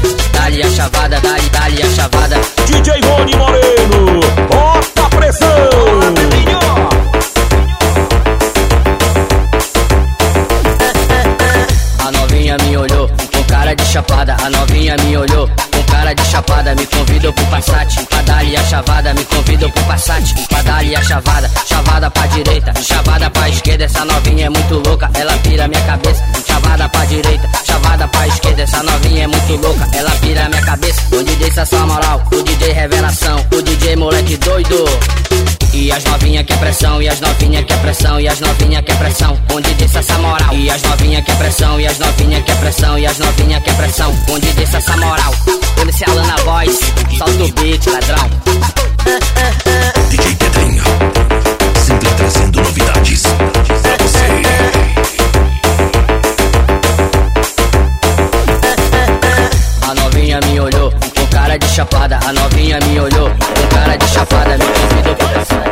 chavada, dá-lhe a chavada, dá-lhe, dá-lhe a chavada. DJ Rony Moreno, bota a pressão. A novinha me olhou com cara de chapada, a novinha me olhou com cara de chapada, me convidou pro Passat, pra dar-lhe a chavada, me convidou pro Passat, pra dar-lhe a chavada, chavada pra direita, chavada pra esquerda, essa novinha é muito louca, ela pira minha cabeça, chavada pra direita, chavada pra esquerda, essa novinha é muito louca, ela pira minha cabeça, o DJ sua moral, o DJ revelação, o DJ moleque doido. E as novinha que é pressão, e as novinha que é pressão, e as novinha que é pressão, onde desce essa moral. E as novinha que é pressão, e as novinha que é pressão, e as novinha que é pressão, onde desce essa moral. Policial na voz, solta o beat, ladrão. Chapada, a novinha me olhou com cara